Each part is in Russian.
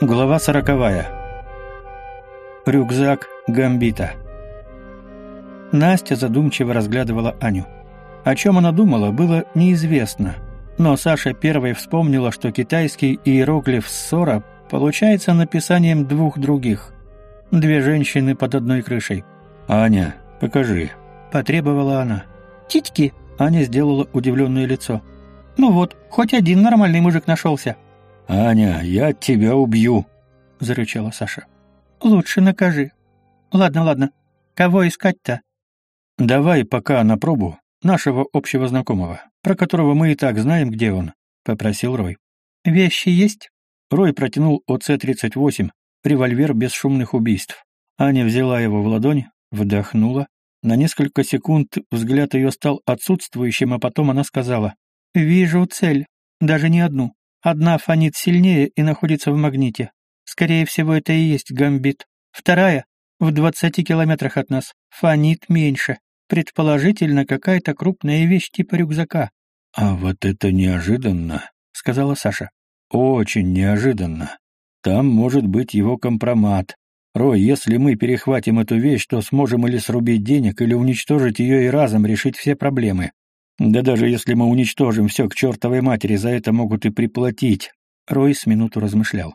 Глава сороковая. Рюкзак Гамбита. Настя задумчиво разглядывала Аню. О чем она думала, было неизвестно, но Саша первой вспомнила, что китайский иероглиф «ссора» получается написанием двух других. Две женщины под одной крышей. «Аня, покажи», — потребовала она. «Титьки!» — Аня сделала удивленное лицо. «Ну вот, хоть один нормальный мужик нашелся». «Аня, я тебя убью!» — зарычала Саша. «Лучше накажи. Ладно, ладно. Кого искать-то?» «Давай пока на пробу нашего общего знакомого, про которого мы и так знаем, где он», — попросил Рой. «Вещи есть?» Рой протянул ОЦ-38, револьвер бесшумных убийств. Аня взяла его в ладонь, вдохнула. На несколько секунд взгляд ее стал отсутствующим, а потом она сказала. «Вижу цель. Даже не одну. Одна фонит сильнее и находится в магните. Скорее всего, это и есть гамбит. Вторая, в двадцати километрах от нас, фонит меньше. Предположительно, какая-то крупная вещь типа рюкзака. «А вот это неожиданно», — сказала Саша. «Очень неожиданно. Там может быть его компромат. Рой, если мы перехватим эту вещь, то сможем или срубить денег, или уничтожить ее и разом решить все проблемы. Да даже если мы уничтожим все к чертовой матери, за это могут и приплатить. Рой с минуту размышлял.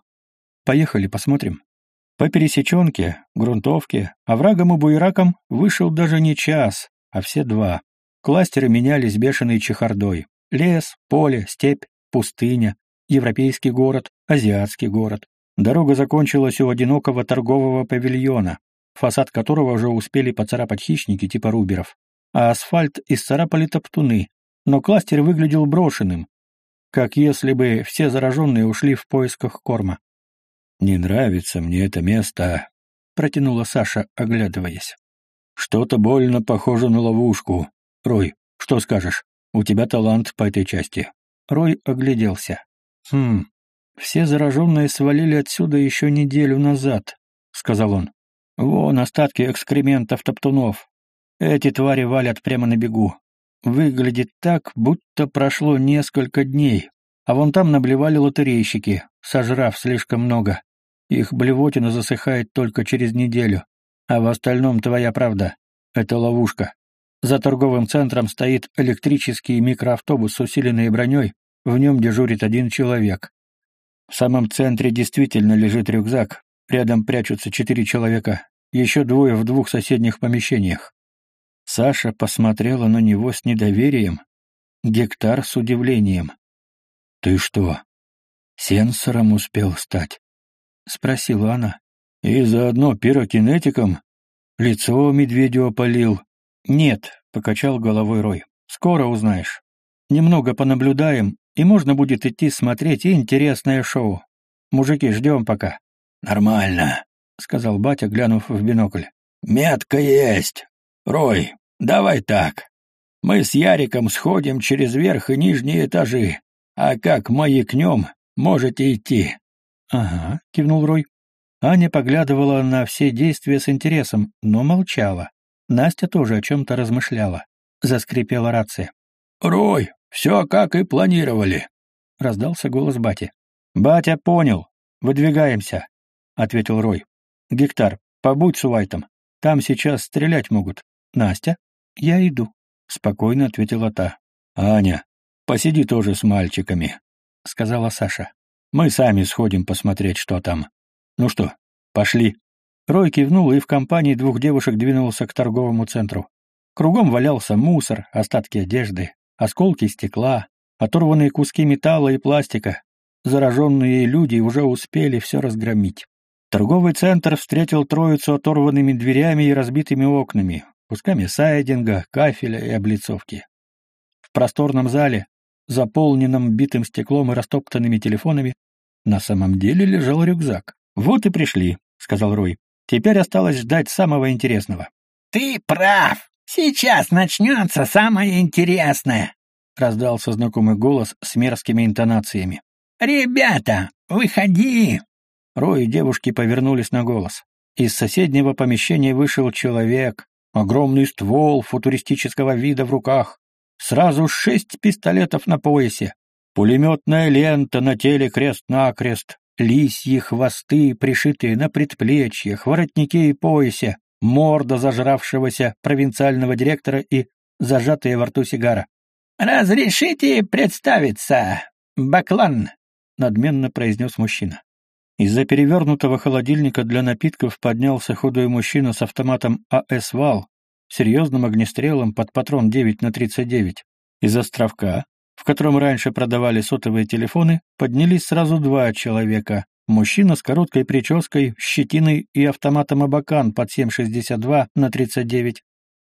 Поехали, посмотрим. По пересеченке, грунтовке, оврагам и буеракам вышел даже не час, а все два. Кластеры менялись бешеной чехардой. Лес, поле, степь, пустыня, европейский город, азиатский город. Дорога закончилась у одинокого торгового павильона, фасад которого уже успели поцарапать хищники типа руберов а асфальт исцарапали топтуны, но кластер выглядел брошенным, как если бы все зараженные ушли в поисках корма. «Не нравится мне это место», — протянула Саша, оглядываясь. «Что-то больно похоже на ловушку. Рой, что скажешь? У тебя талант по этой части». Рой огляделся. «Хм, все зараженные свалили отсюда еще неделю назад», — сказал он. «Вон остатки экскрементов топтунов. Эти твари валят прямо на бегу. Выглядит так, будто прошло несколько дней, а вон там наблевали лотерейщики, сожрав слишком много. Их блевотина засыхает только через неделю, а в остальном твоя правда. Это ловушка. За торговым центром стоит электрический микроавтобус с усиленной броней, в нем дежурит один человек. В самом центре действительно лежит рюкзак, рядом прячутся четыре человека, еще двое в двух соседних помещениях. Саша посмотрела на него с недоверием, Гектар с удивлением. «Ты что, сенсором успел стать?» — спросила она. «И заодно пирокинетиком? Лицо медведю опалил?» «Нет», — покачал головой Рой. «Скоро узнаешь. Немного понаблюдаем, и можно будет идти смотреть интересное шоу. Мужики, ждем пока». «Нормально», — сказал батя, глянув в бинокль. «Метка есть. «Рой, давай так. Мы с Яриком сходим через верх и нижние этажи, а как маякнем, можете идти». «Ага», — кивнул Рой. Аня поглядывала на все действия с интересом, но молчала. Настя тоже о чем-то размышляла. Заскрипела рация. «Рой, все как и планировали», — раздался голос бати. «Батя понял. Выдвигаемся», — ответил Рой. «Гектар, побудь с Уайтом. Там сейчас стрелять могут. «Настя, я иду», — спокойно ответила та. «Аня, посиди тоже с мальчиками», — сказала Саша. «Мы сами сходим посмотреть, что там. Ну что, пошли». Рой кивнул и в компании двух девушек двинулся к торговому центру. Кругом валялся мусор, остатки одежды, осколки стекла, оторванные куски металла и пластика. Зараженные люди уже успели все разгромить. Торговый центр встретил троицу оторванными дверями и разбитыми окнами, кусками сайдинга, кафеля и облицовки. В просторном зале, заполненном битым стеклом и растоптанными телефонами, на самом деле лежал рюкзак. «Вот и пришли», — сказал Рой. «Теперь осталось ждать самого интересного». «Ты прав! Сейчас начнется самое интересное!» — раздался знакомый голос с мерзкими интонациями. «Ребята, выходи!» Рой и девушки повернулись на голос. Из соседнего помещения вышел человек, Огромный ствол футуристического вида в руках. Сразу шесть пистолетов на поясе. Пулеметная лента на теле крест-накрест. лисьи хвосты, пришитые на предплечьях, воротнике и поясе, морда зажравшегося провинциального директора и зажатая во рту сигара. «Разрешите представиться, Баклан», — надменно произнес мужчина. Из-за перевернутого холодильника для напитков поднялся худой мужчина с автоматом АС «Вал», серьезным огнестрелом под патрон 9 на 39. Из островка, в котором раньше продавали сотовые телефоны, поднялись сразу два человека. Мужчина с короткой прической, щетиной и автоматом Абакан под 7,62 на 39.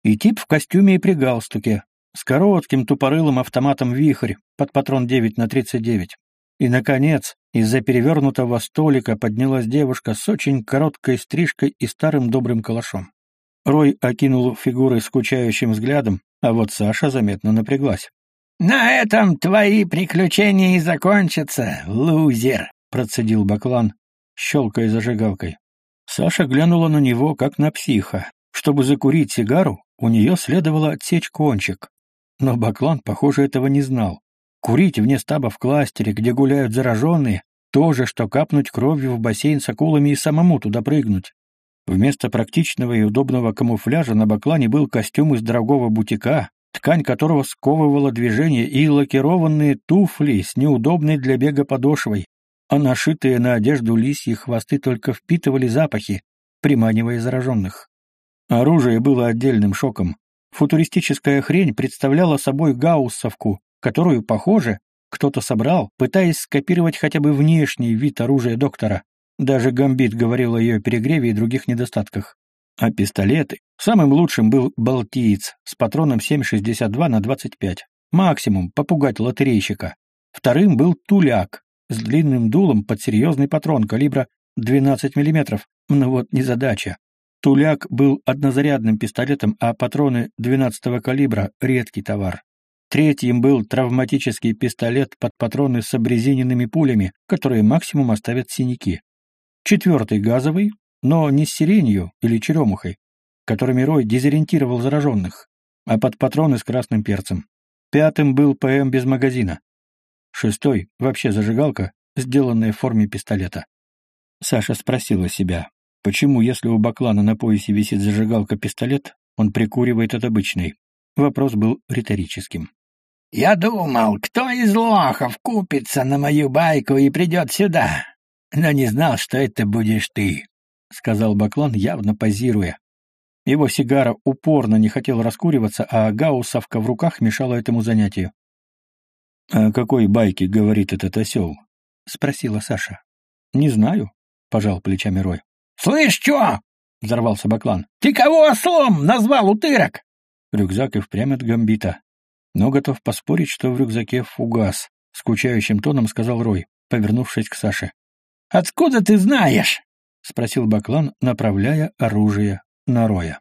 И тип в костюме и при галстуке, с коротким тупорылым автоматом «Вихрь» под патрон 9 на 39. И, наконец, из-за перевернутого столика поднялась девушка с очень короткой стрижкой и старым добрым калашом. Рой окинул фигуры скучающим взглядом, а вот Саша заметно напряглась. «На этом твои приключения и закончатся, лузер!» — процедил Баклан, щелкая зажигалкой. Саша глянула на него, как на психа. Чтобы закурить сигару, у нее следовало отсечь кончик. Но Баклан, похоже, этого не знал. Курить вне стаба в кластере, где гуляют зараженные, то же, что капнуть кровью в бассейн с акулами и самому туда прыгнуть. Вместо практичного и удобного камуфляжа на баклане был костюм из дорогого бутика, ткань которого сковывала движение, и лакированные туфли с неудобной для бега подошвой, а нашитые на одежду лисьи хвосты только впитывали запахи, приманивая зараженных. Оружие было отдельным шоком. Футуристическая хрень представляла собой гауссовку, которую, похоже, кто-то собрал, пытаясь скопировать хотя бы внешний вид оружия доктора. Даже Гамбит говорил о ее перегреве и других недостатках. А пистолеты? Самым лучшим был «Балтиец» с патроном 7,62 на 25. Максимум — попугать лотерейщика. Вторым был «Туляк» с длинным дулом под серьезный патрон калибра 12 мм. Но вот незадача. «Туляк» был однозарядным пистолетом, а патроны 12 калибра — редкий товар. Третьим был травматический пистолет под патроны с обрезиненными пулями, которые максимум оставят синяки. Четвертый — газовый, но не с сиренью или черемухой, которыми Рой дезориентировал зараженных, а под патроны с красным перцем. Пятым был ПМ без магазина. Шестой — вообще зажигалка, сделанная в форме пистолета. Саша спросила себя, почему, если у Баклана на поясе висит зажигалка-пистолет, он прикуривает от обычной? Вопрос был риторическим. «Я думал, кто из лохов купится на мою байку и придет сюда, но не знал, что это будешь ты», — сказал Баклан, явно позируя. Его сигара упорно не хотел раскуриваться, а гауссовка в руках мешала этому занятию. «О какой байке говорит этот осел?» — спросила Саша. «Не знаю», — пожал плечами Рой. «Слышь, чё?» — взорвался Баклан. «Ты кого ослом назвал утырок?» Рюкзак и впрямь от гамбита но готов поспорить, что в рюкзаке фугас, — скучающим тоном сказал Рой, повернувшись к Саше. «Откуда ты знаешь?» — спросил Баклан, направляя оружие на Роя.